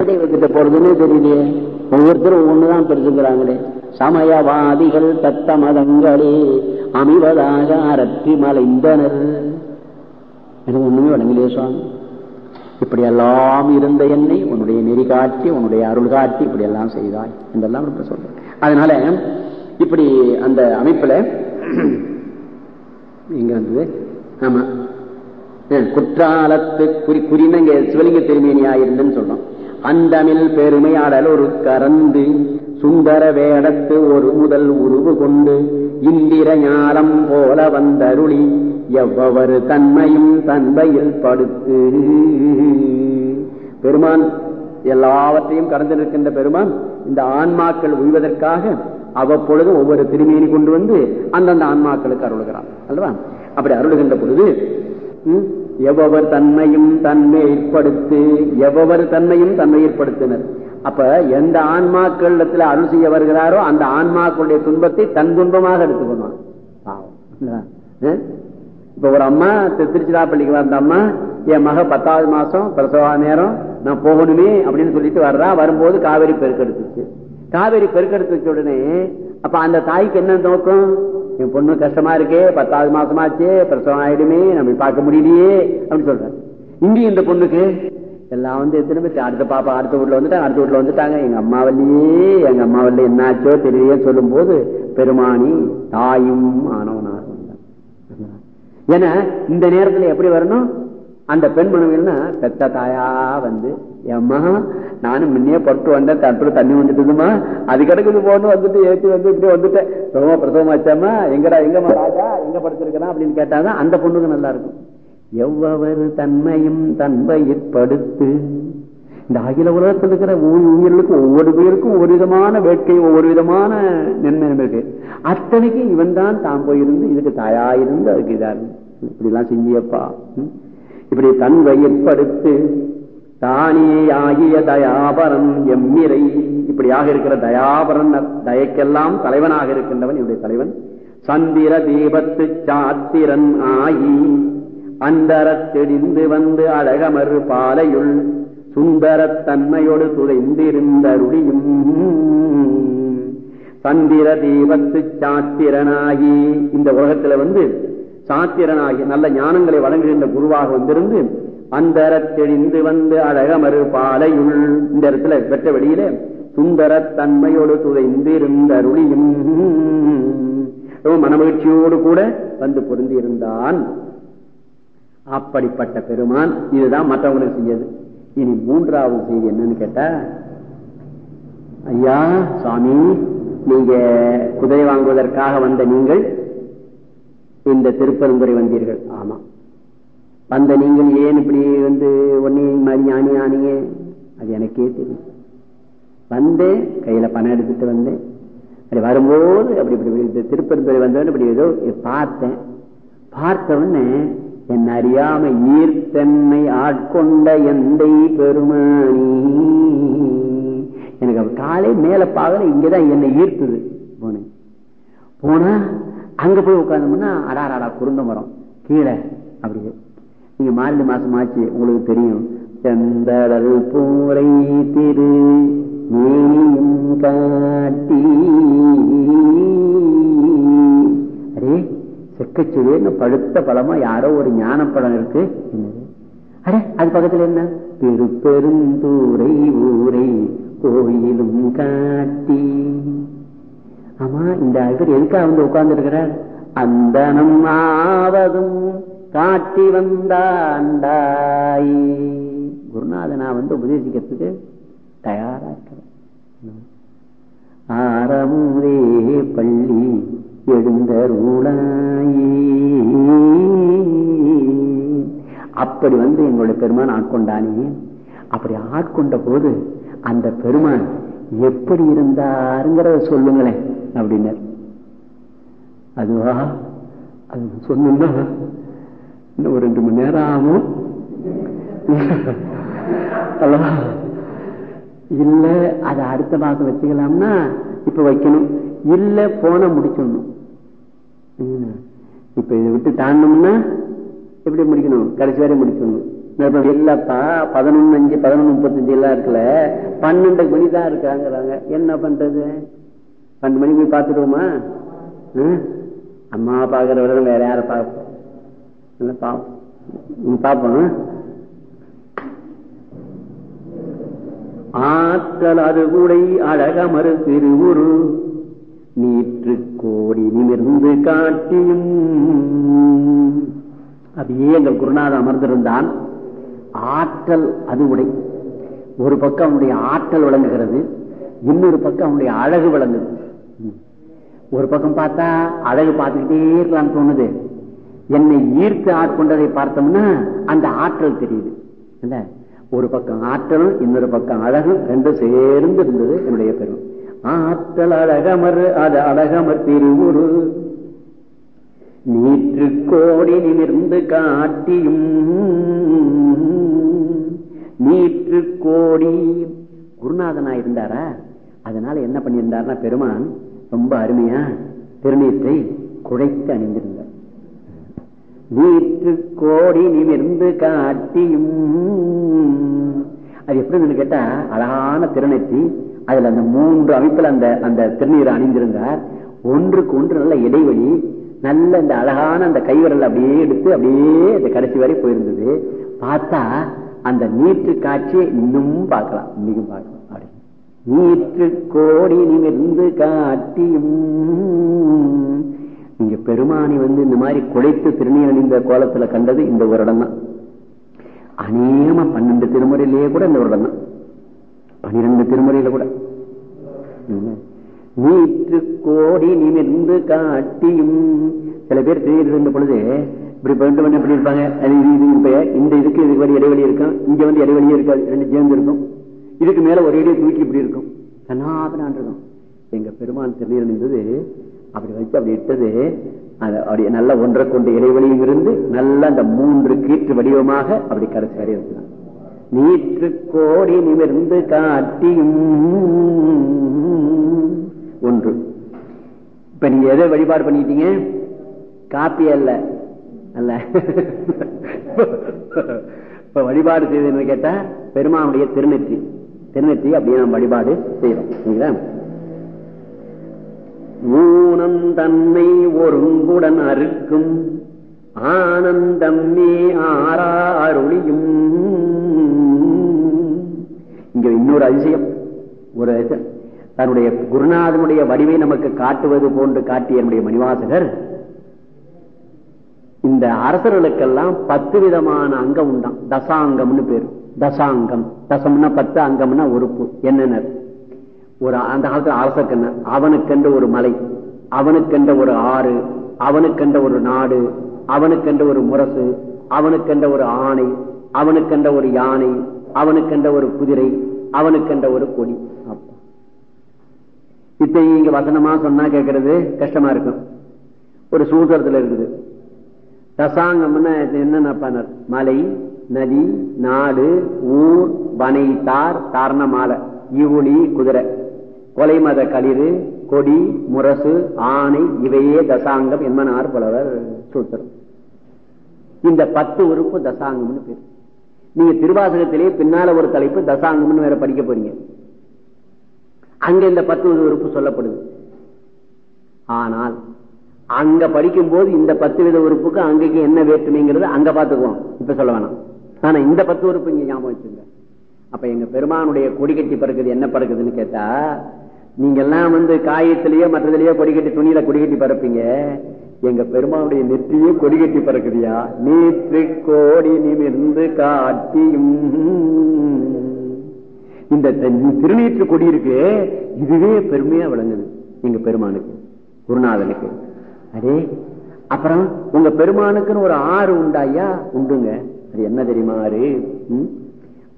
தெய்வத்திட்ட போறதுன்னே தெரியலையே. ஒவ்வொருத்தரும் ஒவ்வொன்றுதான் பெருசுக்கிறாங்களே சமயவாதிகள் தத்த மதங்களே அமைவதாக அரற்றி மலைந்தனர். எனக்கு ஒண்ணுமே வழங்கலையே சுவாமி. இப்படி எல்லாம் இருந்த என்னை உன்னுடைய நெறி காட்டி உன்னுடைய அருள் காட்டி இப்படி எல்லாம் செய்தாய். என்றெல்லாம் இப்ப சொல்றேன் அதனால இப்படி அந்த அமைப்புல எங்க வந்தது? ஆமா. குற்றாலத்து குறி குறின்னு இங்க சிவலிங்க திருமேனியாயிருந்தேன்னு சொல்றோம். அந்தமில் பெருமையாடல் ஒரு கறந்து சுந்தர வேடத்து ஒரு முதல் உருவு கொண்டு இந்திர ஞானம் போல வந்தருளி எவ்வொரு தன்மையும் தன்மையில் படுத்து. பெருமான் எல்லாவற்றையும் கடந்து நிற்கின்ற பெருமான் இந்த ஆன்மாக்கள் உய்வதற்காக அவ்வப்பொழுது ஒவ்வொரு திருமேனி கொண்டு வந்து அந்தந்த ஆன்மாக்களுக்கு அருளுகிறான். அல்லவா? அப்படி அருளுகின்ற பொழுது எவ்வவர் தன்மையும் தன்மை ஏற்படுத்து எவ்வவர் தன்மையும் தன்மை ஏற்படுத்தினர். அப்ப எந்த ஆன்மாக்களிடத்துல அருள் செய்ய வருகிறாரோ அந்த ஆன்மாக்களுடைய துன்பத்தை தன் துன்பமாக எடுத்துக்கணும் இப்ப ஒரு அம்மா திருச்சிராப்பள்ளிக்கு வந்த அம்மா என் மக பத்தாவது மாசம் பிரசவ நேரம் நான் போகணுமே அப்படின்னு சொல்லிட்டு வர்றா. வரும்போது காவேரி பெருக்கெடுத்துச்சு காவேரி பெருக்கெடுத்துச்ச உடனே அப்ப அந்த தாய்க்கு என்ன நோக்கம்? என் பொண்ணு கஷ்டமா இருக்கே பத்தாவது மாசமாச்சே பிரசவம் ஆயிடுமே நம்ம பார்க்க முடியலையே அப்படின்னு சொல்றாரு. இங்கே இந்த பொண்ணுக்கு எல்லாம் வந்து எத்தனை பேர்? அடுத்த பாப்பா அடுத்த வீட்டுல வந்துட்டாங்க அடுத்த வீட்டுல வந்துட்டாங்க. எங்க அம்மாவல்லையே எங்க அம்மாவல்ல என்னாச்சோ தெரியலையே சொல்லும் போது பெருமானி தாயும் ஆனவனாக ஏன்னா இந்த நேரத்துல எப்படி வரணும்? அந்த பெண் மனைவில்னா பெத்த தாயா வந்து. ஏம்மா நானும் முன்னே பட்டு வந்தேன். தட்டுல தண்ணி வந்துட்டுதுமா அது கிடக்குது போன்னு வந்துட்டு ஏற்றி வந்து இப்படி வந்துட்டேன். பிரசவமா பிரசவம் எங்கடா எங்கம்மா ராஜா? எங்க படுத்திருக்கிறான் அப்படின்னு கேட்டாதான் அந்த பொண்ணுக்கு நல்லா இருக்கும். எவ்வளவு தன்மையும் தன்மையிற்படுத்து இந்த அகில உலகத்தில் இருக்கிற உயிர்களுக்கும் ஒவ்வொரு பேருக்கும் ஒவ்வொரு விதமான வேட்கை ஒவ்வொரு விதமான நன்மை இருக்கு. அத்தனைக்கு இவன் தான் தான் போயிருந்து இதுக்கு தாயாயிருந்து அதுக்கு இதா இப்படி எல்லாம் செஞ்சியப்பா இப்படி தன் வயிற்படுத்து தானே ஆகிய தயாபரன் எம்மிரை. இப்படியாக இருக்கிற தயாபரன் தயக்கெல்லாம் தலைவனாக இருக்கின்றவன் என்னுடைய தலைவன். சந்திர தீபத்து சாத்திரன் ஆகி அந்தரத்தெடிந்து வந்து அழகமறு பாலையுள் சுந்தரத் தன்மையோடு துளைந்திருந்தருளியும் சந்திர தீபத்து சாத்திரனாகி இந்த உலகத்துல வந்து சாத்திரனாகி நல்ல ஞானங்களை வழங்குகின்ற குருவாக வந்திருந்து அந்த அந்தரத்தெழிந்து வந்து அழகமறு பாலையுள். இந்த இடத்துல பெற்ற வெளியில சுந்தர தன்மையோடு துளைந்திருந்தருளியும் மனமகிழ்ச்சியோடு கூட வந்து பொருந்தியிருந்தான். அப்படிப்பட்ட பெருமான் இதுதான் மற்றவங்களுக்கு செஞ்சது இனி மூன்றாவது செய்தி என்னன்னு கேட்டா ஐயா சுவாமி நீங்க குதிரை வாங்குவதற்காக வந்த நீங்கள் இந்த திருப்பரம்புரை வந்தீர்கள். ஆமா. வந்த நீங்கள் ஏன் இப்படி வந்து ஒன்னே மாதிரி ஞானி ஆனீங்க? அது எனக்கே தெரியும். வந்தேன் கையில பணம் எடுத்துட்டு வந்தேன். அப்படி வரும்போது அப்படி இப்படி திருப்பரம்புரை வந்தவன் இப்படி ஏதோ பார்த்தேன். பார்த்தவொடனே என் அறியாம ஈர்த்தன்மை ஆட்கொண்ட எந்தை பெருமானி? எனக்கு காலை மேல பாகல இங்கதான் என்னை ஈர்த்துது. போனேன். போனா அங்க போய் உட்காந்தோம்னா அடாராடா குருந்த மரம் கீழே அப்படியே. நீங்க மார்கழி மாசம் ஆச்சு உங்களுக்கு தெரியும். செந்தடல் பூரை திரு மேனியும் காட்டி. அரே செக்கச்சுவேன்னு பழுத்த பழமா யாரோ ஒரு ஞான பழம் இருக்கு. அடே அது பக்கத்துல என்ன? பெருப்பெருந்தூரை ஊரை கோயிலும் காட்டி. ஆமா இந்த இவர் எதுக்காக வந்து உட்கார்ந்து இருக்கிறார் அந்தனம் ஆவதும் காட்டி வந்தாண்டாய். குருநாதனா வந்து உபதேசிக்கிறதுக்கு தயாரா இருக்கிறேன் ஆரமுதே பள்ளி எழுந்தருளாயே அப்படி வந்து எங்களுடைய பெருமான் ஆட்கொண்டானே. அப்படி ஆட்கொண்ட போது அந்த பெருமான் எப்படி இருந்தாருங்கிறத சொல்லுங்களேன். அப்படின்னார். அதுவா? அது சொன்னா இன்னும் ஒரு ரெண்டு மணி நேரம் ஆகும். இல்ல அது அடுத்த மாசம் வச்சுக்கலாம்னா இப்ப வைக்கணும். இல்ல போன முடிச்சிடணும். இப்ப இதை விட்டு தாண்டோம்னா எப்படி முடிக்கணும்? கடைசி வரை முடிச்சிடணும். இல்லப்பா பதினொன்னு அஞ்சு பதினொன்னு முப்பத்தஞ்சு எல்லாம் இருக்குல்ல பன்னெண்டு மணி தான் இருக்காங்கிறாங்க என்ன பண்றது? பன்னெண்டு மணிக்கு போய் பார்த்துடுவோமா அம்மா பாக்குற விட வேற யார பார்ப்போம்? பாப்போம் பார்ப்போம் ஆற்றல் அது கூடை அழகமறு திருவுரு நீற்று கோடி நிமிர்ந்து காட்டியும். அப்படியே எங்கள் குருநாதன் அமர்ந்திருந்தான். ஆற்றல் அது உடை ஒரு பக்கம் அவனுடைய ஆற்றல் விளங்குகிறது இன்னொரு பக்கம் அவனுடைய அழகு விளங்குது. ஒரு பக்கம் பார்த்தா அழகு பார்த்துக்கிட்டே இருக்கலாம்னு தோணுது. என்னை ஈர்த்து ஆட்கொண்டதை பார்த்தோம்னா அந்த ஆற்றல் தெரியுது. இல்ல ஒரு பக்கம் ஆற்றலும் இன்னொரு பக்கம் அழகும் ரெண்டும் சேர்ந்து இருந்தது என்னுடைய பெரும். ஆற்றல் அழகமர் அது அழகமர் திருவுரு. நீற்று கோடி நிமிர்ந்து காட்டியும் நீற்று கோடி குருநாதனா இருந்தாரா அதனால என்ன பண்ணியிருந்தார்னா பெருமான் ரொம்ப அருமையா திருநீற்றை குழைத்து அணிந்திருந்தார். நீற்று கோடி நிமிர்ந்து காட்டியும். அது எப்படின்னு கேட்டா அழகான திருநெற்றி. அதுல அந்த மூன்று அமைப்புல அந்த அந்த திருநீரை அணிந்திருந்தார். ஒன்றுக்கு ஒன்று நல்ல இடைவெளி நல்ல இந்த அழகான அந்த கைவிரல் அப்படியே எடுத்து அப்படியே அந்த கடைசி வரை போயிருந்தது. பார்த்தா அந்த நீற்று காட்சியை இன்னும் பார்க்கலாம் இன்னைக்கும் பார்க்கலாம். நீற்று கோடி நிமிர்ந்து காட்டியும். நீங்க பெருமானி வந்து இந்த மாதிரி குழைத்து திருநீர் அணிந்த கோலத்துல கண்டது இந்த ஒரு இடம் தான் அநேகமா பன்னெண்டு திருமுறையிலேயே கூட இந்த ஒரு இடம் தான் பனிரெண்டு திருமுறையில கூட. நீற்று கோடி நிமிர்ந்து காட்டியும். சில பேர் திருநீர் இருந்த பொழுது இப்படி ரெண்டு பண்ணி எப்படி இருப்பாங்க. இது இது இந்த இதுக்கு இதுக்கு வரை இடைவெளி இருக்கும் இங்க வந்து இடைவெளியே இருக்காது. ரெண்டு சேர்ந்து இருக்கும். இதுக்கு மேல ஒரே இடையே தூக்கி இப்படி இருக்கும். சனாதனான் இருக்கும் எங்க பெருமான் திருநீர் அப்படி வச்சு அப்படி இட்டது அது அப்படி நல்ல ஒன்றை கொண்டு இடைவெளியும் இருந்து நல்ல அந்த மூன்று கீற்று வடிவமாக அப்படி கரைச்சி வரை இருக்கிறான் நீற்று கோடி நிமிர்ந்து காட்டியும் ஒன்று. இப்ப நீங்க எதை வழிபாடு பண்ணிட்டீங்க? காப்பி அல்ல. அல்ல. இப்ப வழிபாடு செய்ததுன்னு கேட்டா பெருமானுடைய திருநெற்றி. திருநெற்றி அப்படியே நாம் வழிபாடு செய்யறோம் சரிங்களா ஊனம் தன்மை ஒருங்குடன் அறுக்கும் ஆனந்தம்மே ஆரா அருளியும். இங்க இன்னொரு அதிசயம். ஒரு தன்னுடைய குருநாதனுடைய வடிவை நமக்கு காட்டுவது போன்று காட்டிய என்னுடைய மணிவாசகர் இந்த அரசர்களுக்கெல்லாம் பத்து விதமான அங்கம் உண்டான் தசாங்கம்னு பேரு. தசாங்கம். தசம்னா பத்து அங்கம்னா உறுப்பு. என்னென்ன? ஒரு அந்த காலத்துல அரசக்கண்ண அவனுக்கென்ற ஒரு மலை அவனுக்கென்ற ஒரு ஆறு அவனுக்கென்ற ஒரு நாடு அவனுக்கென்ற ஒரு முரசு அவனுக்கென்ற ஒரு ஆணை அவனுக்கென்ற ஒரு யானை அவனுக்கென்ற ஒரு குதிரை அவனுக்கென்ற ஒரு கொடி. அப்பா. இத்தை இங்க வசனமா சொன்னா கேட்கறது கஷ்டமா இருக்கும். ஒரு சூத்திரத்துல இருக்குது. தசாங்கம்னா இது என்னென்ன மலை நதி நாடு ஊர் பனை தார் தாரணமாலை இவுளி குதிரை. கொலை மத களிறு கொடி முரசு ஆணை இவையே தசாங்கம் என்பனார் புலவர் சூத்திரம். இந்த பத்து உறுப்பு தசாங்கம்னு பேர். நீங்க திருவாசகத்திலே பின்னால ஒரு தலைப்பு தசாங்கம்னு வேற படிக்க போறீங்க. அங்க இந்த பத்து உறுப்பு சொல்லப்படுது. ஆனால் அங்க படிக்கும் போது இந்த பத்து வித உறுப்புக்கு அங்கக்கு என்ன வேற்றுமைங்கிறது அங்க பாத்துக்குவோம் இப்ப சொல்ல வேணாம். ஆனா இந்த பத்து உறுப்பு இங்க ஞாபகம் வச்சுங்க அப்ப எங்க பெருமானுடைய கொடி கட்டி பறக்குது என்ன பறக்குதுன்னு கேட்டா நீங்க எல்லாம் வந்து காயத்திலேயோ மற்றதுலயோ கொடி கட்டி துணியில கொடி கட்டி பறப்பீங்க. எங்க பெருமானுடைய நெற்றியே கொடி கட்டி பறக்குதியா? நீற்று கோடி நிமிர்ந்து காட்டியும். இந்த திருநீற்று கொடி இருக்கு. இதுவே பெருமையா விளங்குது எங்க பெருமானுக்கு குருநாதனுக்கு. அடே அப்புறம் உங்க பெருமானுக்குன்னு ஒரு ஆறு உண்டாயா? உண்டுங்க. அது என்ன தெரியுமாறு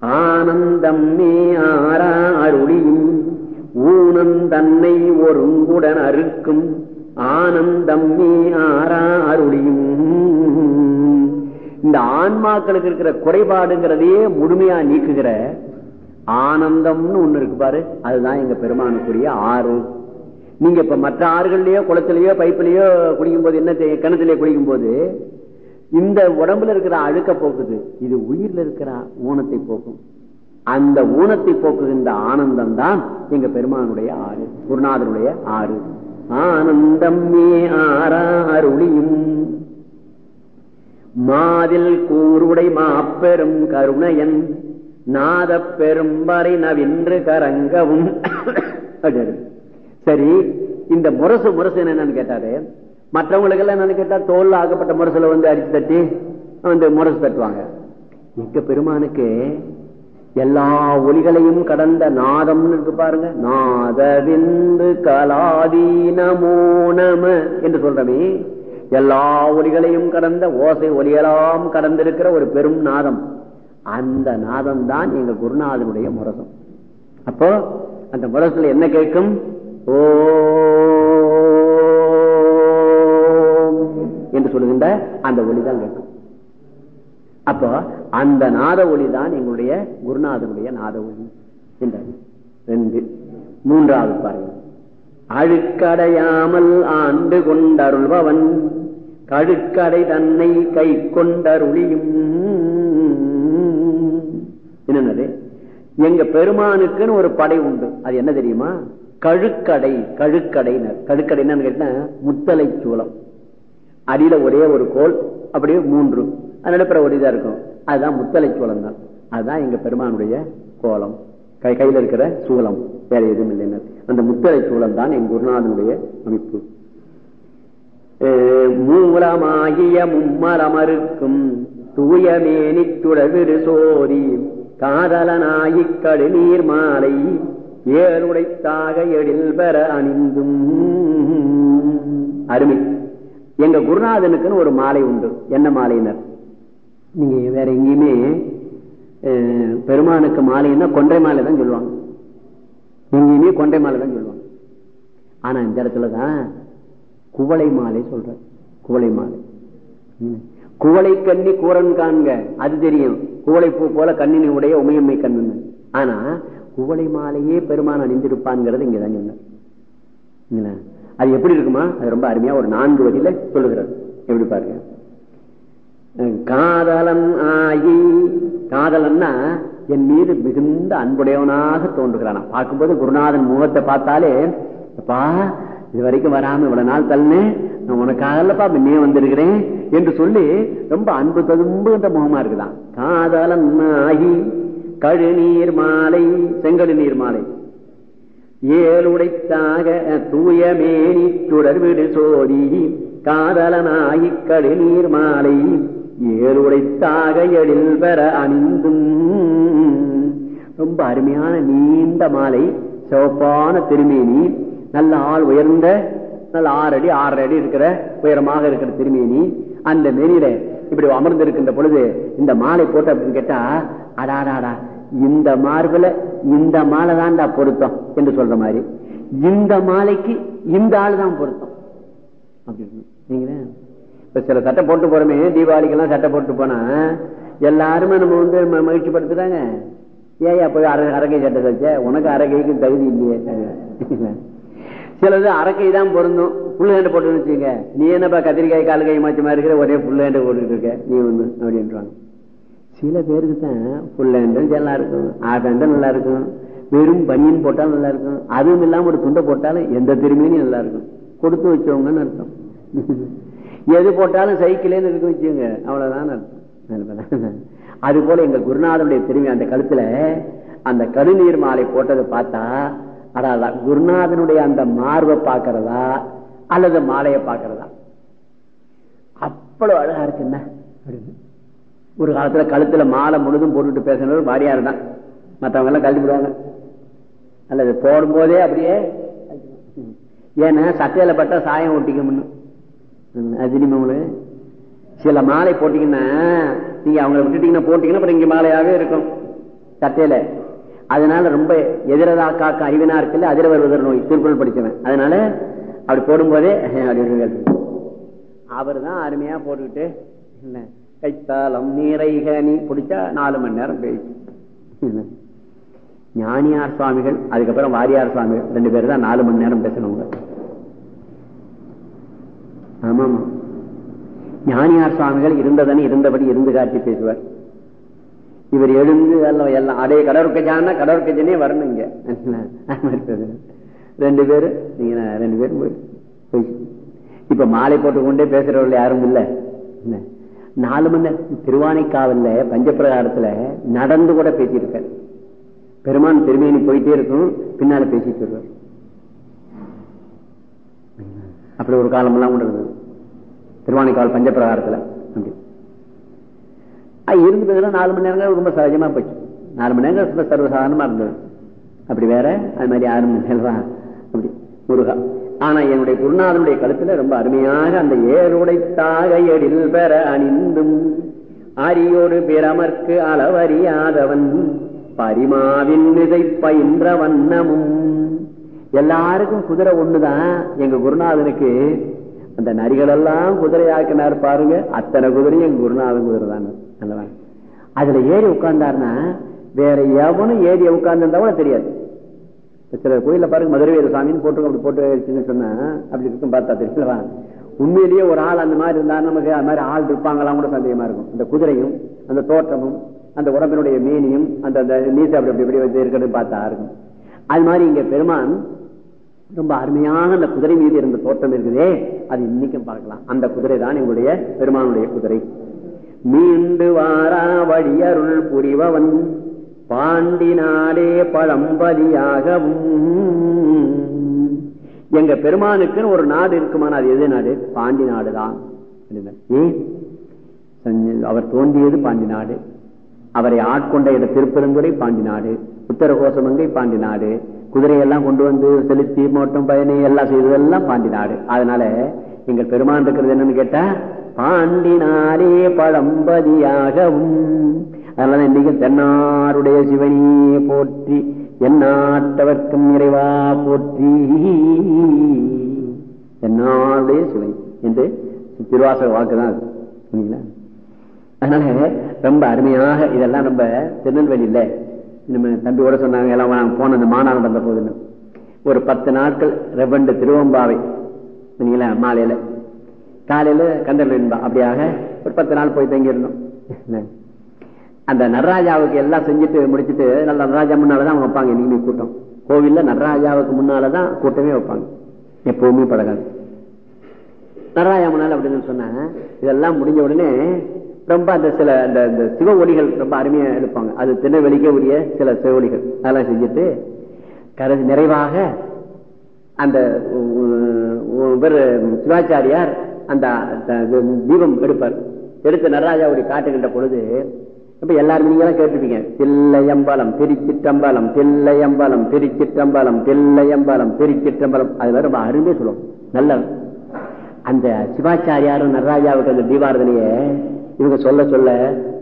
ஆனந்தம் மே ஆரா அருளியும் ஊனம் தன்னை ஒருங்குடன் அறுக்கும். ஆனந்தம் மே ஆரா அருளியும் இந்த ஆன்மாக்களுக்கு இருக்கிற குறைபாடுங்கிறதையே முழுமையா நீக்குகிற ஆனந்தம்னு ஒண்ணு இருக்கு பாரு. அதுதான் எங்க பெருமானுக்குரிய ஆறு. நீங்க இப்ப மற்ற ஆறுகள்லயோ குளத்திலேயோ பைப்பிலேயோ குளிக்கும் போது என்ன செய்ய- கிணத்துலயோ குளிக்கும் போது இந்த உடம்புல இருக்கிற அழுக்க போக்குது. இது உயிர்ல இருக்கிற ஊனத்தை போக்கும். அந்த ஊனத்தை போக்குகின்ற ஆனந்தம் தான் எங்க பெருமானுடைய ஆறு குருநாதனுடைய ஆறு. ஆனந்தம் மே அருளியும் மாதில் கூறுடை மாப்பெரும் கருணையன் நாத பெரும்பறை நவின்று கரங்கவும். சரி இந்த முரசு முரசு என்னன்னு கேட்டாரு மற்றவங்களுக்கு எல்லாம் என்னன்னு கேட்டா தோல்ல ஆகப்பட்ட முரசுல வந்து அடிச்சு தட்டி வந்து முரசு தட்டுவாங்க. மிக்க பெருமானுக்கு எல்லா ஒலிகளையும் கடந்த நாதம்னு இருக்கு பாருங்க. நாதவிந்து கலாதீனமோ நம என்று சொல்றமே. எல்லா ஒலிகளையும் கடந்த ஓசை ஒலியெல்லாம் கடந்திருக்கிற ஒரு பெரும் நாதம். அந்த நாதம் தான் எங்க குருநாதனுடைய முரசம். அப்போ அந்த முரசுல என்ன கேட்கும்? ஓ அந்த ஒளிதான் கேட்கும். அப்போ அந்த நாத ஒளி தான் எங்களுடைய குருநாதனுடைய நாத ஒளி என்றார். ரெண்டு. மூன்றாவது பாருங்க அழுக்கடையாமல் ஆண்டு கொண்டருள்பவன் கழுக்கடை தன்னை கை கொண்டருளியும். என்னது? எங்க பெருமானுக்குன்னு ஒரு படை உண்டு. அது என்ன தெரியுமா? கழுக்கடை கழுக்கடைனர் கழுக்கடை என்னன்னு கேட்டா முத்தலை சூளம். அடியில ஒரே ஒரு கோல் அப்படியே மூன்று. நடுப்புற ஒரு இதா இருக்கும். அதுதான் முத்தலை சோளம் தான். அதுதான் எங்க பெருமானுடைய கோலம். கை கையில இருக்கிற சூலம். வேற எதுவும் இல்லைன்னு. அந்த முத்தலை சூலம் தான் எங்க குருநாதனுடைய அமைப்பு. அஹ் மூலமாகிய மும்மரமருக்கும் தூயமேனி துடவிடு சோதி காதலனாகி கடுநீர் மாலை ஏழுடைத்தாக எழில் பெற அணிந்தும். அருமை. எங்க குருநாதனுக்குன்னு ஒரு மாலை உண்டு. என்ன மாலையினர் நீங்க வேற எங்கேயுமே பெருமானுக்கு மாலைன்னா கொன்றை மாலை தான் சொல்லுவாங்க. எங்கேயுமே கொன்றை மாலை தான் சொல்லுவாங்க. ஆனா இந்த இடத்துலதான் குவளை மாலை சொல்ற குவளை மாலை. குவளை கண்ணி கூரன் காண்க. அது தெரியும். குவளை பூ போல கண்ணினை உடைய உமையம்மை கண்ணு ஆனா குவளை மாலையே பெருமான் அணிந்திருப்பான்ங்கிறது இங்கதான் சொன்னார். அது எப்படி இருக்குமா? அது ரொம்ப அருமையா ஒரு நான்கு வழியில சொல்லுகிறார் எப்படி பாருங்க. காதலன் ஆகி காதலன்னா என் மீது மிகுந்த அன்புடையவனாக தோன்றுகிறான். பார்க்கும்போது குருநாதன் முகத்தை பார்த்தாலே அப்பா இது வரைக்கும் வராம இவ்வளவு நாள் தள்ளு நான் உனக்காகலப்பா முன்னே வந்திருக்கிறேன் என்று சொல்லி ரொம்ப அன்பு ததும்புகின்ற முகமா இருக்குதான். காதலன் ஆகி கழுநீர் மாலை செங்கழு நீர் மாலை. ஏழுடைத்தாக தூயமேனி சுடர்விடு சோதி காதலனாகி நீர் மாலை ஏழுடைத்தாக எழில் பெற அணிந்தும். ரொம்ப அருமையான நீண்ட மாலை சிவப்பான திருமேனி நல்ல ஆள் உயர்ந்த நல்ல ஆறு அடி ஆறரை அடி இருக்கிற உயரமாக இருக்கிற திருமேனி அந்த மேனியில இப்படி அமர்ந்து இருக்கின்ற பொழுது இந்த மாலை போட்டு அப்படின்னு கேட்டா அடாடாடா இந்த மார்புல இந்த மாலை தான்டா பொருத்தம் என்று சொல்ற மாதிரி. இந்த மாலைக்கு இந்த ஆள் தான் பொருத்தம். அப்படின்னு இப்ப சில சட்டை போட்டு போறோமே தீபாவளிக்கெல்லாம் சட்டை போட்டு போனா எல்லாருமே நம்ம வந்து மகிழ்ச்சி படுத்துறாங்க ஏயா போய் அரை அரகை சட்டை தச்ச? உனக்கு அரகைக்கு தகுதி இல்லையே. சிலது அரக்கை தான் பொருந்தும். புள்ள ஹேண்டு போட்டு வச்சுங்க நீ என்னப்பா கத்திரிக்காய் கால் கை மாற்றி மாதிரி இருக்கிற ஒரே புள்ள ஹேண்டு போட்டுட்டு இருக்க. நீ ஒண்ணு அப்படின்றாங்க. சில பேருக்கு தான் புல் நல்லா இருக்கும். ஆஃப் நல்லா இருக்கும். வெறும் பனியன் போட்டாலும் நல்லா இருக்கும். அதுவும் இல்லாம ஒரு துண்டை போட்டாலும் எந்த திரும்பியும் நல்லா இருக்கும். கொடுத்து வச்சவங்கன்னு அர்த்தம். எது போட்டாலும் சைக்கிளேன்னு இருக்க வச்சுங்க அவ்வளவுதான் அர்த்தம். அது போல எங்க குருநாதனுடைய திரும்பி அந்த கழுத்துல அந்த கடுநீர் மாலை போட்டதை பார்த்தா அடாதான் குருநாதனுடைய அந்த மார்பை பார்க்கறதா அல்லது மாலையை பார்க்கறதா? அவ்வளவு அழகா இருக்குன்னா அப்படின்னு. ஒரு காலத்துல கழுத்துல மாலை முழுதும் போட்டுட்டு பேசினவர் வாரியார் தான். மற்றவங்க எல்லாம் கழட்டி விடுவாங்க. அல்லது போடும் போதே அப்படியே ஏன்னா சட்டையில பட்டா சாயம் ஒட்டிக்கும்னு ம், அது தெரியுமா உங்களுக்கு சில மாலை போட்டீங்கன்னா நீங்க அவங்களை விட்டுட்டீங்கன்னா போட்டீங்கன்னா அப்புறம் இங்க மாலையாகவே இருக்கும். சட்டையில. அதனால ரொம்ப எதிரதா காக்க அறிவினா இருக்குல்ல அதிர வருவதர் நோய் திருக்குறள் படிச்சவன். அதனால அப்படி போடும்போதே அப்படி அவர் தான் அருமையா போட்டுக்கிட்டு இல்லை கைத்தாளம் நீரைகனி பிடிச்சா நாலு மணி நேரம் பேச்சு. ஞானியார் சுவாமிகள் அதுக்கப்புறம் வாரியார் சுவாமிகள் ரெண்டு பேரும் தான் நாலு மணி நேரம் பேசணுங்க. ஆமாமா. ஞானியார் சுவாமிகள் இருந்ததனே இருந்தபடி இருந்து காட்டி பேசுவார். இவர் எழுந்து எல்லாம் எல்லாம் அடைய கடற்கஜானா கடற்கஜனே வரணும் இங்க. ரெண்டு பேரும் நீங்க ரெண்டு பேரும் போய் இப்ப மாலை போட்டு கொண்டே பேசுறவர்கள் யாரும் இல்ல. என்ன? நாலு மணி நேரம். திருவானைக்காவல்ல பஞ்சப்பிரகாரத்துல நடந்து கூட பேசியிருக்க பெருமான் திருமேனி போயிட்டே இருக்கும் பின்னால பேசிட்டு வருவார். அப்படி ஒரு காலம் எல்லாம் கூட இருந்தது. திருவானைக்காவல் பஞ்சப்பிரகாரத்துல. அப்படி. இருந்ததுல நாலு மணி நேரங்கள் ரொம்ப சகஜமா போச்சு. நாலு மணி நேரங்கள் ரொம்ப சர்வசாதாரணமா இருந்தது. அப்படி வேற அது மாதிரி ஆறு மணி நேரம் அப்படி. முருகா. ஆனா என்னுடைய குருநாதனுடைய கழுத்துல ரொம்ப அருமையாக அந்த ஏருடைத்தாக எழில் பெற அணிந்தும் அரியோடு பிரமர்க்கு அளவறியாதவன் பரிமாவின் மிசை பயின்ற வண்ணமும். எல்லாருக்கும் குதிரை ஒண்ணுதான். எங்க குருநாதனுக்கு அந்த நரிகள் எல்லாம் குதிரையாக்கினார் பாருங்க. அத்தனை குதிரையும் எங்க குருநாதன் குதிரை தான் அதுல ஏறி உட்கார்ந்தாருன்னா வேற எவனும் ஏறி உட்கார்ந்துருந்தவன தெரியாது. சில கோயில பாருங்க மதுரை வீர சாமின்னு போட்டு அப்படி போட்டு சொன்னா அப்படி இருக்கும் பார்த்தா தெரியலவா? உண்மையிலேயே ஒரு ஆள் அந்த மாதிரி இருந்தா நமக்கு அது மாதிரி ஆள் இருப்பாங்களாம் கூட சந்தேகமா இருக்கும். அந்த குதிரையும் அந்த தோற்றமும் அந்த உடம்பினுடைய மீனியும் அந்த நீசை அப்படி அப்படி இப்படி இருக்கிறது பார்த்தா இருக்கும். அது மாதிரி இங்க பெருமான் ரொம்ப அருமையான அந்த குதிரை மீது இருந்த தோட்டம் இருக்குதே அது இன்னைக்கும் பார்க்கலாம். அந்த குதிரை தான் எங்களுடைய பெருமானுடைய குதிரை. மீண்டு வாரா வழியருள் புரிவவன் பாண்டி நாடே பழம்பதியாகவும் எங்க பெருமானுக்குன்னு ஒரு நாடு இருக்குமான அது எது நாடு? பாண்டி நாடுதான் அவர் தோன்றியது பாண்டி நாடு. அவரை ஆட்கொண்ட இட திருப்பெருந்துறை பாண்டி நாடு. உத்தரகோசமங்கை பாண்டி நாடு. குதிரையெல்லாம் கொண்டு வந்து செலுத்தி மோட்டம் பயணி எல்லாம் செய்ததெல்லாம் பாண்டி நாடு. அதனால எங்கள் பெருமான் இருக்கிறது என்னன்னு கேட்டா பாண்டி நாடே பழம்பதியாகவும் அதனால இன்னைக்கு தென்னாருடைய சிவனியே போற்றி எந்நாட்டவர்க்கும் நிறைவா போற்றி. தென்னாருடைய சிவனி என்று திருவாசக வாக்குதான் அது. அதனால ரொம்ப அருமையாக இதெல்லாம் நம்ம திருநெல்வேலியில நம்ம தம்பியோட சொன்னாங்க எல்லாம் போன அந்த மாநாடு நடந்த போதுன்னு ஒரு பத்து நாட்கள் ரெவண்டு திருவம்பாவை மாலையில. காலையில கண்டல் அப்படியாக ஒரு பத்து நாள் போய் தங்கியிருந்தோம். அந்த நடராஜாவுக்கு எல்லாம் செஞ்சுட்டு முடிச்சுட்டு நல்ல நடராஜா முன்னாலதான் அவங்க வைப்பாங்க இனிமே கூட்டம். கோவில்ல நடராஜாவுக்கு முன்னாலதான் கூட்டமே வைப்பாங்க. எப்பவுமே பழகாது. நடராஜா முன்னால அப்படின்னு சொன்ன இதெல்லாம் முடிஞ்ச உடனே ரொம்ப அந்த சில அந்த இந்த சிவ ஒளிகள் ரொம்ப அருமையா எடுப்பாங்க. அது திருநெல்வேலிக்க உரிய சில சிவ ஒளிகள். அதெல்லாம் செஞ்சுட்டு கருது நிறைவாக அந்த சிவாச்சாரியார் அந்த தீபம் எடுப்பார். எடுத்து நடராஜாவுடைய காட்டுகின்ற பொழுது இப்ப எல்லாரும் நீங்க எல்லாம் கேட்டுப்பீங்க தில்லையம்பலம் திருச்சிற்றம்பலம் தில்லையம்பலம் திருச்சிற்றம்பலம் தில்லையம்பலம் திருச்சிற்றம்பலம். அது ரொம்ப அருமையா சொல்லுவோம். நல்ல அந்த சிவாச்சாரியாரும் நடராஜாவுக்கு அந்த தீபாரதனைய இவங்க சொல்ல சொல்ல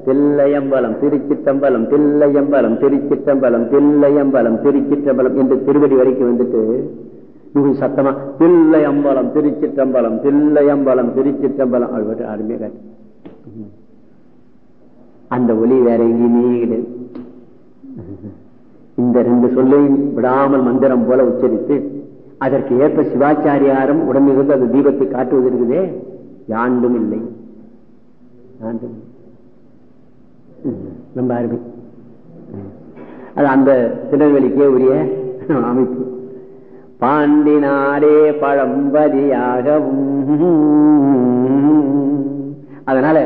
தில்லையம்பலம் திருச்சிற்றம்பலம் தில்லையம்பலம் திருச்சிற்றம்பலம் தில்லையம்பலம் திருச்சிற்றம்பலம் என்று திருவடி வரைக்கும் வந்துட்டு இவங்க சத்தமா தில்லையம்பலம் திருச்சிற்றம்பலம் தில்லையம்பலம் திருச்சிற்றம்பலம். அது அருமையா காட்டு அந்த ஒளி வேற எங்கேயுமே கிடையாது. இந்த ரெண்டு சொல்லையும் விடாமல் மந்திரம் போல உச்சரித்து அதற்கு ஏற்ப சிவாச்சாரியாரும் உடம்பிலிருந்து அந்த தீபத்தை காட்டுவது இருக்குதே? யாண்டும் இல்லை. யாண்டும் ரொம்ப அருமை. அது அந்த திருநெல்வேலிக்கே உரிய அமைப்பு. பாண்டினாரே பழம்பதியாகவும் அதனால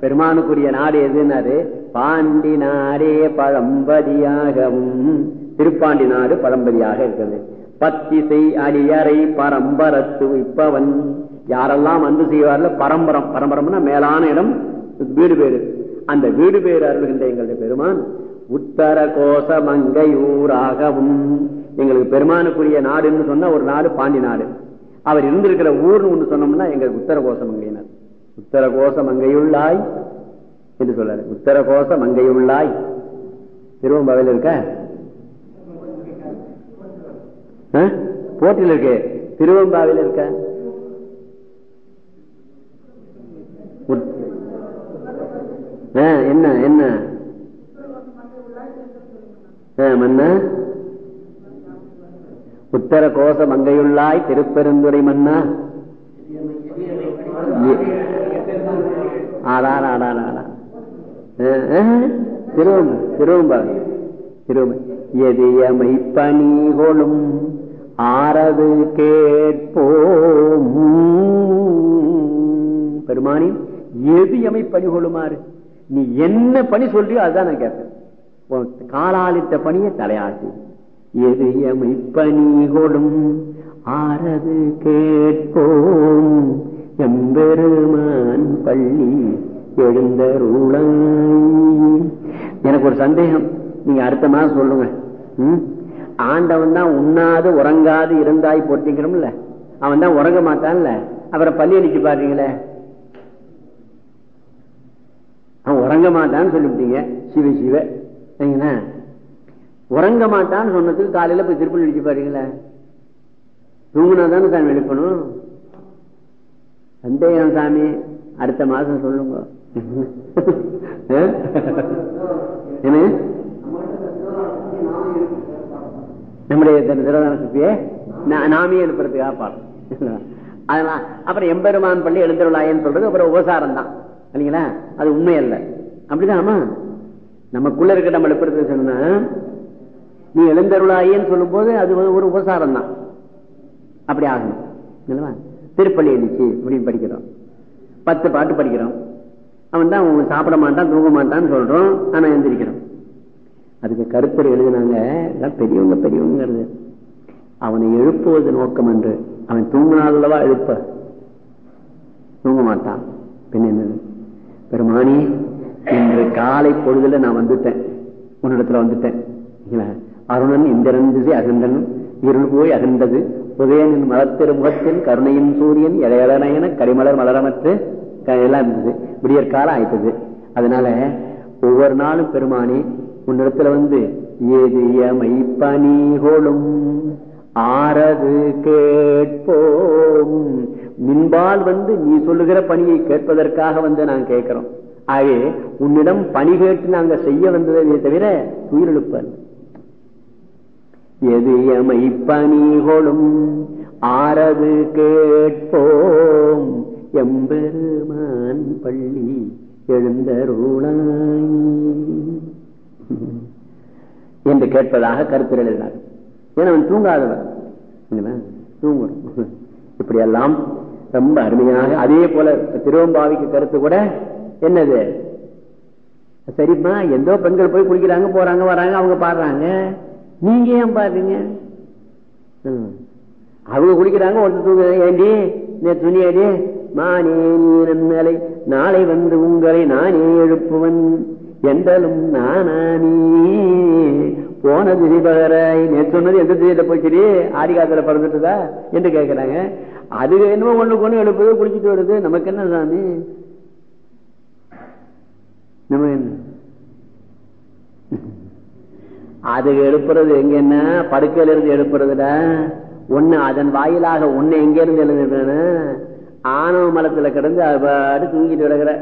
பெருமானுக்குரிய நாடு எதுன்னாரு பாண்டி நாடே பழம்பதியாகவும் திருப்பாண்டி நாடு பழம்பதியாக இருக்கிறது. பத்திசை அடியறை பரம்பரத்து இப்பவன் யாரெல்லாம் வந்து செய்வார்ல பரம்பரம். பரம்பரம்னா மேலான இடம் வீடு பேரு. அந்த வீடு பேர் அருள்கின்ற எங்களுடைய பெருமான் உத்தர கோச மங்கையூராகவும் எங்களுக்கு பெருமானுக்குரிய நாடுன்னு சொன்னா ஒரு நாடு பாண்டி நாடு. அவர் இருந்திருக்கிற ஊர்னு ஒண்ணு சொன்னோம்னா எங்களுக்கு உத்தர கோஷ மங்கையினர். உத்தர கோஷம் அங்கையுள்ளாய் என்று சொல்றாரு. உத்தர கோச மங்கையுள்ளாய் திருவம்பாவையில் இருக்க? போட்டியில் இருக்கு. திருவம்பாவில் இருக்க? என்ன என்ன? மன்ன? உத்தர கோஷம் அங்கையுள்ளாய். திருப்பெருந்துரை மன்னா? ஆடார் ஆடார் ஆடா திருவம்ப திருவம்ப. திருவம்ப. எதியமை பணிகொளும் ஆறது கேட்போம். பெருமானி எது எமை பணி கொள்ளுமாறு நீ என்ன பணி சொல்றியோ அதுதான் நான் கேட்பேன் காலாளித்த பணியை தலையாட்டு. எது எமை பணி கொடும் ஆறது கேட்போம். எம்பெருமான் பள்ளி எழுந்தருளாய் எனக்கு ஒரு சந்தேகம். நீங்க அடுத்த மாதம் சொல்லுங்க. ஆண்டவன் தான் உண்ணாது உறங்காது இருந்தாய் போட்டிக்கிறோம்ல அவன் தான் உறங்க மாட்டான்ல. அவரை பள்ளி அடிச்சு பாருங்களே. அவன் உறங்க மாட்டான்னு சொல்லிவிட்டீங்க. சிவ சிவ. சரிங்களா? உறங்க மாட்டான்னு சொன்னதுக்கு காலையில போய் திருப்பள்ளி அடிச்சு பாருங்களேன் தூங்குனா தானே தான் எழுப்பணும்? சந்தேகம் சாமி அடுத்த மாசம் சொல்லுங்க. என்ன? நம்முடைய திரதான சக்தியை நாமே எழுப்புறதுக்காக பாடம் அதனால அப்புறம் எம்பெருமான் பள்ளி எழுந்தருளாயன்னு சொல்றது அப்புறம் உபசாரம் தான். இல்லைங்களா? அது உண்மை அல்ல அப்படிதானா நமக்குள்ள இருக்க நம்ம எழுப்புறது சொன்னா நீ எழுந்தருளாயன்னு சொல்லும் போது அது ஒரு உபசாரம் தான். அப்படி ஆகணும். திருப்பள்ளி எழுச்சி அப்படின்னு படிக்கிறோம் பத்து பாட்டு படிக்கிறோம் அவன் தான் அவன் சாப்பிட மாட்டான் தூங்க மாட்டான்னு சொல்றோம் ஆனா எந்திரிக்கிறோம் அதுக்கு கருத்தர் எழுதினாங்க பெரியவங்க பெரியவங்கிறது. அவனை எழுப்புவது நோக்கம் என்று. அவன் தூங்கினாலவா எழுப்ப. தூங்க மாட்டான். பின் என்னது? பெருமானி இன்று காலை பொழுதுல நான் வந்துட்டேன். உன்னிடத்துல வந்துட்டேன். அருணன் இந்திரன் திசை அகந்தன் இருள் போய் அகந்தது புதையனின் மலத்திரு முகத்தில் கருணையின் சூரியன் இளையலனையன கரிமலர் மலரமற்று எல்லாம் இருந்தது. விடியற் காலம் ஆயிட்டது. அதனால ஒவ்வொரு நாளும் பெருமானே உன்னிடத்துல வந்து எது எமை பணிகொளும் ஆறது கேட்போம். மின்பால் வந்து நீ சொல்லுகிற பணியை கேட்பதற்காக வந்து நாங்க கேட்கிறோம். ஆகவே உன்னிடம் பணி கேட்டு நாங்க செய்ய வந்ததை தவிர உயிரிழப்பல் எது எமை பணிகொளும் ஆறது கேட்போம். எம்பெருமான் பள்ளி எழுந்தருளாய். என்று கேட்பதாக கருத்து எழுதினார். ஏன்னா அவன் தூங்காதவன். தூங்கணும். இப்படியெல்லாம் ரொம்ப அருமையாக அதே போல திருவம்பாவிக்கு கருத்து கூட என்னது? சரிம்மா எந்தோ பெண்கள் போய் குளிக்கிறாங்க போறாங்க வராங்க அவங்க பாடுறாங்க. நீங்க ஏன் பாருங்க ம். அவங்க குளிக்கிறாங்க ஒருத்தர் தூங்க ஏண்டி? இந்த துணியடி மானே நீரன்மலை நாளை வந்து உங்களை நானே எழுப்புவன். என்றலும் நானானே. போன திசை பகராய் நேற்று சொன்னது எந்த திசையில போச்சுடி? ஆடி காலத்துல பிறந்துட்டுதா? என்று கேட்கிறாங்க அது என்னமோ ஒண்ணு கொண்டு எழுப்புது குளிச்சுட்டு வருது. நமக்கு என்ன சாமி? நம்ம என்ன? அது எழுப்புறது எங்க என்ன? படுக்கையில இருந்து எழுப்புறதுல ஒண்ணு அதன் வாயிலாக ஒண்ணு எங்க இருந்து எழுதுறேன்னு ஆணவ மலத்துல கிடந்து அவ்வாறு தூங்கிட்டு விடுகிற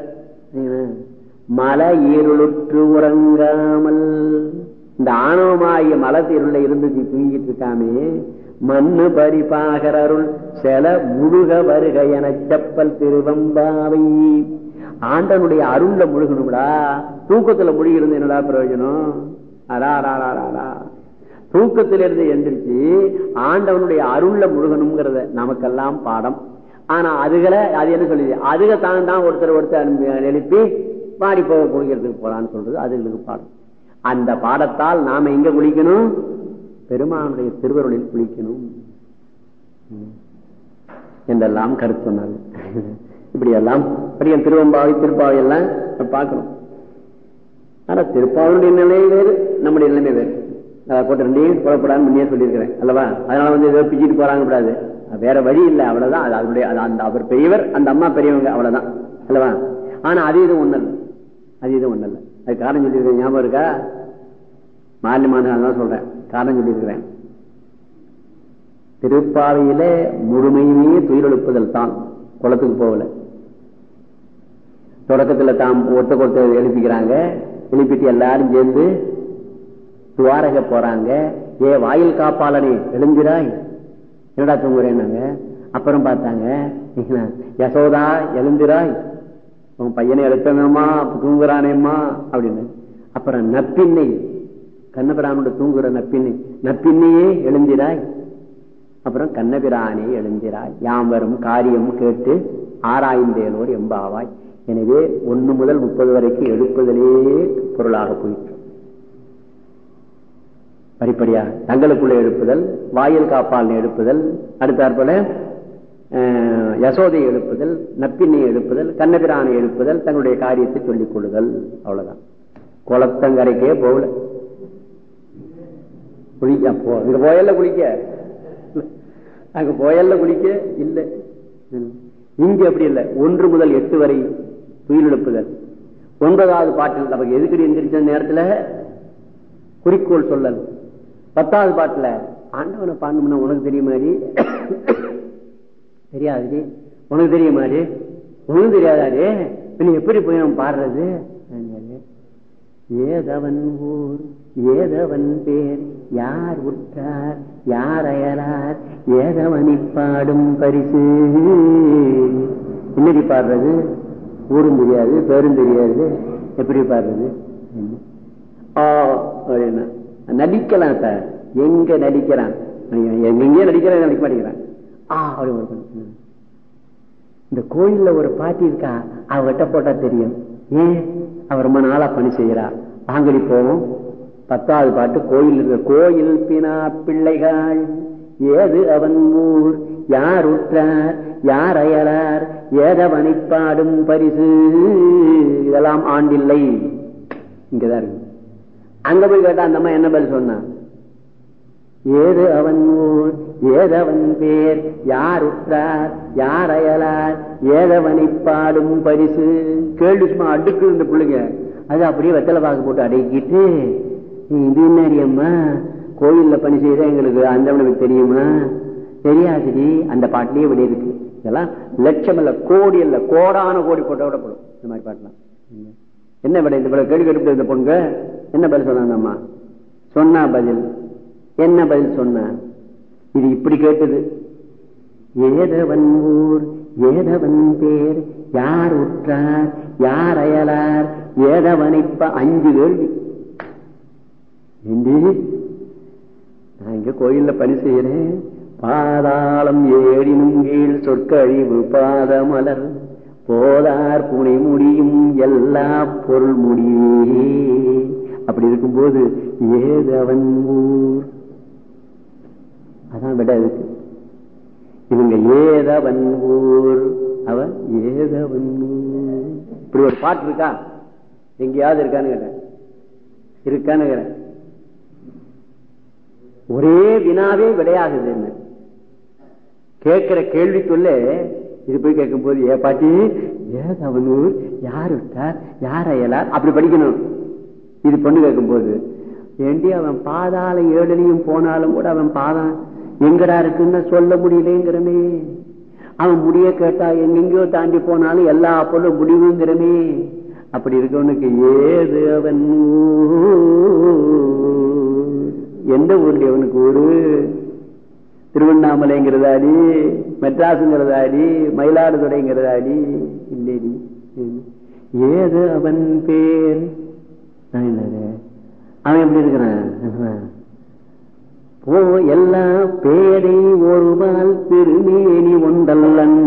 மலை இருளுற்று உறங்காமல். இந்த ஆணவமாகிய மலத்தீருள்ள இருந்து இருந்துச்சு தூங்கிட்டு இருக்காமே. மண்ணு பரிபாகர் அருள் செல முழுக வருக என செப்பல் திருவம்பாவை. ஆண்டனுடைய அருள்ல முழுகணும்டா. தூக்கத்துல முழுகிருந்து என்னடா பிரயோஜனம்? அரா தூக்கத்திலிருந்து எந்திரிச்சு ஆண்டவனுடைய அருள்ல முழுகணுங்கிறத நமக்கெல்லாம் பாடம். ஆனா அதுகளை அது என்ன சொல்லுது? அதுக தான் தான் ஒருத்தர் ஒருத்தர் அனுப்பி- எழுப்பி பாடி போக குளிக்கிறதுக்கு போறான்னு சொல்றது அதுகளுக்கு பாடம். அந்த பாடத்தால் நாம எங்க குளிக்கணும்? பெருமானுடைய திருவருளில் குளிக்கணும். என்றெல்லாம் கருத்து சொன்னாங்க இப்படி எல்லாம் இப்படி என் திருவம்பாவை திருப்பாவை எல்லாம் பார்க்கணும். ஆனா திருப்பாவனுடைய நிலை வேறு நம்முடைய நிலைமை வேறு. அதை போட்டு ரெண்டையும் புறப்படான்னு முன்னே சொல்லியிருக்கிறேன் அல்லவா? அதனால வந்து ஏதோ பிச்சுட்டு போறாங்க கூடாது வேற வழி இல்லை அவ்வளவுதான். அது அவருடைய அந்த அவர் பெரியவர் அந்த அம்மா பெரியவங்க அவ்வளவுதான். அல்லவா? ஆனா அது இது ஒண்ணு இல்லை. அது இது ஒண்ணு இல்லை. அது காரணம் சொல்லியிருக்கேன் ஞாபகம் இருக்கா? மாநில மாநிலம் தான் சொல்றேன். காரணம் சொல்லியிருக்கிறேன். திருப்பாவையில முழுமையுமே துயிலெழுப்புதல் தான். குளத்துக்கு போகல. தொடக்கத்துல தாம் ஒத்த கொத்த எழுப்பிக்கிறாங்க. எழுப்பிட்டு எல்லாரும் சேர்ந்து துவாரக போறாங்க. ஏ வாயில் காப்பாளனே எழுந்திராய். என்னடா தூங்குறேன்னாங்க. அப்புறம் பார்த்தாங்க யசோதா எழுந்திராய். உன் பையனை எழுத்தணுமா தூங்குறானேம்மா அப்படின்னு. அப்புறம் நப்பின்னை கண்ணபிரானோட தூங்குற நப்பின்னை நப்பின்னையே எழுந்திராய். அப்புறம் கண்ணபிரானே எழுந்திராய். யாம் வரும் காரியம் கேட்டு ஆராய்ந்தேனோர் எம்பாவாய். எனவே ஒன்னு முதல் முப்பது வரைக்கும் எடுப்பதிலே பொருளாக போயிற்று. படிப்படியா தங்களுக்குள்ள எழுப்புதல் வாயில் காப்பால் எழுப்புதல் அடுத்தாற்போல யசோதை எழுப்புதல் நப்பினை எழுப்புதல் கண்ணபிரானை எழுப்புதல் தங்களுடைய காரியத்தை சொல்லிக் கொள்ளுதல் அவ்வளவுதான். குளத்தங்கரைக்கே போகல. குளிக்க போ போயல்ல குளிக்க. அங்க போயல்ல குளிக்க இல்லை. இங்க அப்படி இல்லை. ஒன்று முதல் எட்டு வரை உயிரிழப்புகள் ஒன்பதாவது பாட்டில் நமக்கு எதுக்கடி எந்திரிச்ச நேரத்துல? குறிக்கோள் சொல்லல். பத்தாவது பாட்டுல ஆண்டவனை பாடணும்னா உனக்கு தெரியுமாடி தெரியாது உனக்கு தெரியுமாடி உனக்கு தெரியாதாரு நீ எப்படி போய் நம்ம பாடுறது? ஏதவன் ஊர் ஏதவன் பேர் யார் உற்றார் யார் அயலார் ஏதவனி பாடும் பரிசு. என்னடி பாடுறது? ஊரும் தெரியாது பேரும் தெரியாது. எப்படி பாடுறது அப்படின்னா நடிக்கலாம் சார். எங்க நடிக்கிறான்? எங்கேயே நடிக்கிறான் நடிக்க மாட்டேங்கிறான். ஆ அப்படி இந்த கோயில்ல ஒரு பாட்டி இருக்கா? அவர்கிட்ட போட்டா தெரியும். ஏன்? அவர் ரொம்ப நாளா பணி செய்யறா வாங்கடி போவோம். பத்தாவது பாட்டு கோயில் இருக்க. கோயில் பினா பிள்ளைகள். ஏது அவன் ஊர்? யார் உற்றார் யார் அயலார் ஏதவனை பரிசு. இதெல்லாம் ஆண்டில்லை. இங்கதான் இருக்கு. அங்க போய் கேட்டா அந்த அம்மா என்ன பதில் சொன்னான் ஏது அவன் ஊர் ஏதவன் பேர் யார் உற்றார் யார் அயலார் ஏதவனை பாடும் பரிசு. கேள்வி சும்மா அடுக்கு இருந்த பிள்ளைங்க. அது அப்படியே வெத்தலை பாக்கு போட்டு அடக்கிட்டு இது என்ன அம்மா? கோயில்ல பணி செய்த எங்களுக்கு அந்த தெரியுமா? தெரியாதுடி அந்த பாட்டிலேயே வெளியே இருக்கு. இதெல்லாம் லட்சம் இல்ல கோடி இல்ல கோடான கோடி போட்ட விடப்படும் போடும். இந்த மாதிரி பாட்டுலாம். என்ன விட இந்த கேள்வி கேட்டு இந்த பொண்ணுங்க? என்ன பதில் சொன்னாங்க அம்மா? சொன்னா பதில். என்ன பதில் சொன்ன? இது இப்படி கேட்டது. ஏதவன் ஊர் ஏதவன் பேர் யார் உற்றார் யார் அயலார் ஏதவனைப்ப அஞ்சு கேள்வி. நான் இங்க கோயில்ல பணி செய்யறேன். பாதாளம் ஏழினும் கீழ் சொற்கழிவு பாதமலர். போதார் புனை முடியும் எல்லா பொருள் முடியே அப்படி இருக்கும்போது ஏதவன் ஊர். அதான் விட இருக்கு இவங்க ஏதவன் ஊர். அவன் ஏதவன் ஊர். இப்படி ஒரு பாட்டு இருக்கா? எங்கேயாவது இருக்கான்னு கேட்டேன். இருக்கான்னு கேட்டேன். ஒரே வினாவே விடையாகுது என்ன? கேட்கிற கேள்விக்குள்ள இது போய் கேட்கும் போது ஏ பாட்டி ஏதாவது யார் விட்டார் யார் அயலார்? அப்படி படிக்கணும். இது பொண்ணு கேட்கும் போது ஏண்டி அவன் பாதாள ஏழனையும் போனாலும் கூட அவன் பாதம் எங்கடா இருக்குன்னு சொல்ல முடியலங்கிறமே. அவன் முடிய கேட்டா எங்கெங்கயோ தாண்டி போனாலும் எல்லா பொருளும் முடிவுங்கிறமே. அப்படி இருக்கவனுக்கு ஏது அவன் எந்த ஊர்ல அவனுக்கு ஒரு திருவண்ணாமலைங்கிறதாடி மெட்ராஸுங்கிறதாடி மயிலாடுதுறைங்கிறதாடி இல்லடி. ஏது அவன் பேர்? அவன் எப்படி இருக்கிறான்? ஓ எல்லா பேரை ஒருவால் திருமேனி ஒன்றல்லன்.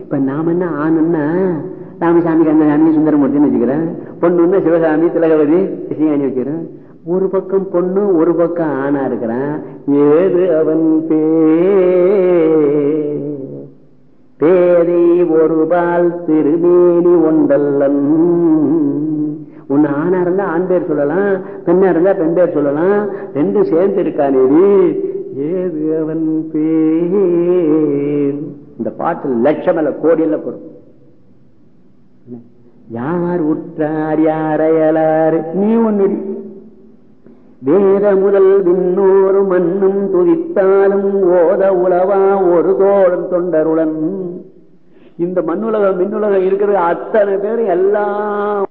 இப்ப நாம என்ன ஆணுன்னா ராமசாமி கண்ணசாமி சுந்தரமூர்த்தின்னு வச்சுக்கிறேன். பொண்ணுன்னா சிவசாமி திலகவதி கிருஷ்ணாணி வச்சுக்கிறேன். ஒரு பக்கம் பொண்ணு ஒரு பக்கம் ஆணா இருக்கிறான். ஏது அவன் பேதை ஒரு பால் திருமேனி ஒன்றல்லன். உன்னை ஆணா இருந்தா ஆண் பேர் சொல்லலாம் பெண்ணா இருந்தா பெண் பேர் சொல்லலாம். ரெண்டும் சேர்ந்து இருக்கானேடி ஏது அவன் பேர் இந்த பாட்டு லட்சம் அல்ல கோடியில் பொருள். யார் உற்றார் யார் நீ ஒன்னு வேத முதல் விண்ணோரு மண்ணும் துதித்தாலும் ஓத உளவா ஒரு தோழன் தொண்டருடன் இந்த மண்ணுலகம் மின்னுலகம் இருக்கிற அத்தனை பேரும் எல்லாம்